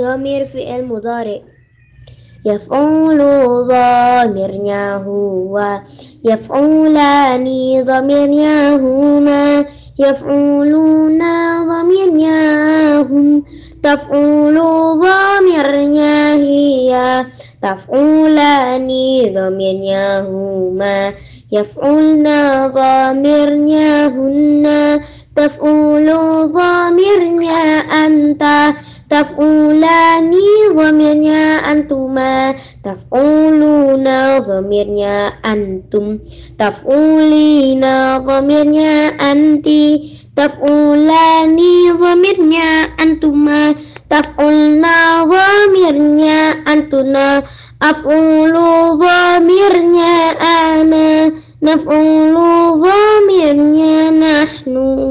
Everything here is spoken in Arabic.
ضمير فعل مضارع يفعل ضميرnya هو يفعلان ضميرnya هما يفعلون ضميرnya هم تفعل ضميرnya هي تفعلان ضميرnya هما يفعلن ضميرnya هن تفعل ضميرnya أنت. taf'ulani zamirnya antuma. Taf'uluna zamirnya antum. Taf'ulina zamirnya anti. Taf'ulani zamirnya antuma. Taf'ulna zamirnya antuna. Af'ulu zamirnya ana. Naf'ulu zamirnya nahnu.